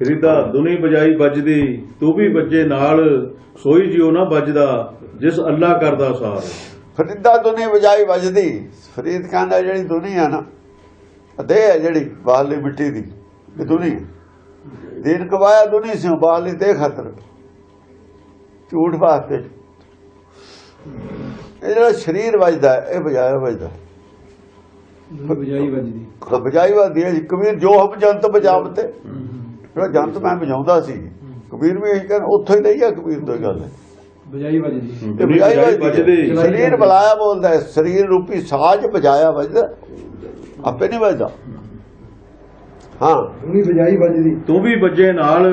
ਫਰੀਦਾ ਦੁਨੀ ਬਜਾਈ ਵੱਜਦੀ ਤੂੰ ਵੀ ਵੱਜੇ ਨਾਲ ਸੋਈ ਜਿਉ ਨਾ ਵੱਜਦਾ ਜਿਸ ਅੱਲਾ ਕਰਦਾ ਸਾਰ। ਫਰੀਦਾ ਦੁਨੀ ਵਜਾਈ ਵੱਜਦੀ ਫਰੀਦ ਕਹਿੰਦਾ ਜਿਹੜੀ ਦੁਨੀ ਆ ਨਾ ਅਦੇ ਹੈ ਜਿਹੜੀ ਬਾਹਰਲੀ ਮਿੱਟੀ ਦੀ ਇਹ ਦੁਨੀ। ਦੀਨ ਕਵਾਇਆ ਦੁਨੀ ਸਿਓ ਬਾਹਰਲੀ ਤੇ ਖਤਰ। ਝੂਠ ਵਾਸਤੇ ਇਹ ਜਿਹੜਾ ਸਰੀਰ ਵੱਜਦਾ ਇਹ ਵਜਾਇਆ ਵੱਜਦਾ। ਬਜਾਈ ਵੱਜਦੀ। ਬਜਾਈ ਵੱਜਦੀ ਹੈ ਕਬੀਰ ਜੋ ਹਮ ਜੰਤ ਬਜਾਵਤੇ ਜਿਹੜਾ ਜੰਤ ਮੈਂ ਵਜਾਉਂਦਾ ਸੀ ਕਬੀਰ ਵੀ ਇਹ ਕਹਿੰਦਾ ਉੱਥੋਂ ਹੀ ਲਈ ਆ ਕਬੀਰ ਤੋਂ ਹੀ ਗੱਲ। ਹੈ ਬਜਾਈ ਵੱਜਦੀ ਹੈ। ਸਰੀਰ ਬੁਲਾਇਆ ਬੋਲਦਾ ਹੈ ਸਰੀਰ ਰੂਪੀ ਸਾਜ ਬਜਾਇਆ ਵੱਜਦਾ। ਆਪੇ ਨਹੀਂ ਵੱਜਦਾ। ਹਾਂ। ਉਹਨੀ ਬਜਾਈ ਵੱਜਦੀ। ਤੂੰ ਵੀ ਵੱਜੇ ਨਾਲ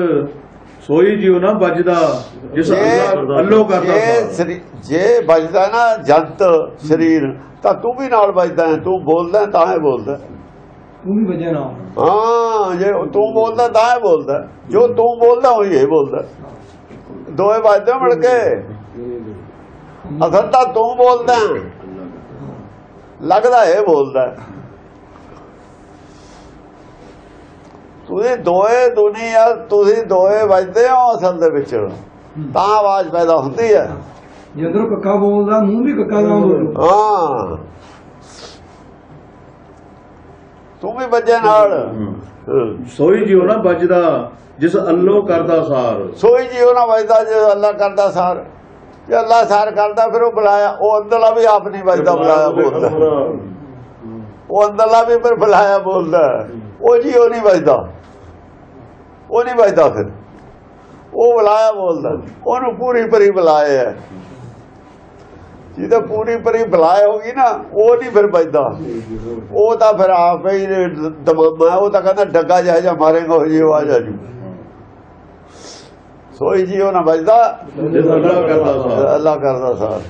ਸੋਈ ਜਿਉ ਨਾ ਵੱਜਦਾ ਜਿਸ ਅੱਲਾ ਕਰਦਾ ਜੇ ਵੱਜਦਾ ਨਾ ਜੰਤ ਸਰੀਰ ਤਾਂ ਤੂੰ ਵੀ ਨਾਲ ਵੱਜਦਾ ਹੈ। ਤੂੰ ਬੋਲਦਾ ਹੈ ਤਾਂ ਇਹ ਬੋਲਦਾ ਹੈ। ਤੂੰ ਹਾਂ ਜੇ ਬੋਲਦਾ ਤਾਂ ਇਹ ਬੋਲਦਾ। ਜੋ ਤੂੰ ਬੋਲਦਾ ਉਹੀ ਇਹ ਬੋਲਦਾ। ਦੋਏ ਵੱਜਦੇ ਮਿਲ ਕੇ ਅਸਲ ਤਾਂ ਤੂੰ ਬੋਲਦਾ। ਲੱਗਦਾ ਇਹ ਬੋਲਦਾ। ਤੁਸੀਂ ਦੋਏ ਦੁਨੀਆ ਤੁਸੀਂ ਦੋਏ ਵੱਜਦੇ ਹੋ ਅਸਲ ਦੇ ਵਿੱਚ ਤਾਂ ਆਵਾਜ਼ ਪੈਦਾ ਹੁੰਦੀ ਹੈ ਜੇ ਅੰਦਰੋਂ ਕੱਕਾ ਬੋਲਦਾ ਮੂੰਹ ਵੀ ਕੱਕਾ ਨਾ ਬੋਲੂ ਹਾਂ ਤੂੰ ਵੀ ਵੱਜੇ ਨਾਲ। ਸੋਈ ਜਿਉ ਨਾ ਵੱਜਦਾ ਜਿਸ ਅੱਲੋ ਕਰਦਾ ਸਾਰ। ਸੋਈ ਜੀ ਉਹਨਾਂ ਵੱਜਦਾ ਜੇ ਅੱਲਾ ਕਰਦਾ ਸਾਰ। ਜੇ ਅੱਲਾ ਸਾਰ ਕਰਦਾ ਫਿਰ ਉਹ ਬੁਲਾਇਆ। ਉਹ ਅੰਦਰਲਾ ਵੀ ਆਪ ਨਹੀਂ ਵੱਜਦਾ ਬੁਲਾਇਆ ਬੋਲਦਾ। ਉਹ ਅੰਦਰਲਾ ਵੀ ਫਿਰ ਬੁਲਾਇਆ ਬੋਲਦਾ। ਉਹ ਜੀ ਉਹ ਨਹੀਂ ਵੱਜਦਾ। ਉਹ ਨਹੀਂ ਵੱਜਦਾ ਫਿਰ। ਉਹ ਬੁਲਾਇਆ ਬੋਲਦਾ। ਉਹਨੂੰ ਪੂਰੀ ਪਰੀ ਬੁਲਾਇਆ। ਜਿਹਦਾ ਪੂਰੀ ਪਰੀ ਬੁਲਾਇਆ ਹੋਗੀ ਨਾ ਉਹ ਨਹੀਂ ਫਿਰ ਵੱਜਦਾ। ਉਹ ਤਾਂ ਫਿਰ ਆਪੇ ਹੀ ਦਮਾਮਾ ਉਹ ਤਾਂ ਕਹਿੰਦਾ ਡੱਗਾ ਜਿਹਾ ਜਿਹਾ ਮਾਰੇਗਾ ਉਹ ਜੀ ਆਵਾਜ਼ ਆ ਜੂ। ਸੋਈ ਜੀ ਉਹ ਨਾ ਸਾਰ। ਅੱਲਾ ਕਰਦਾ ਸਾਰ।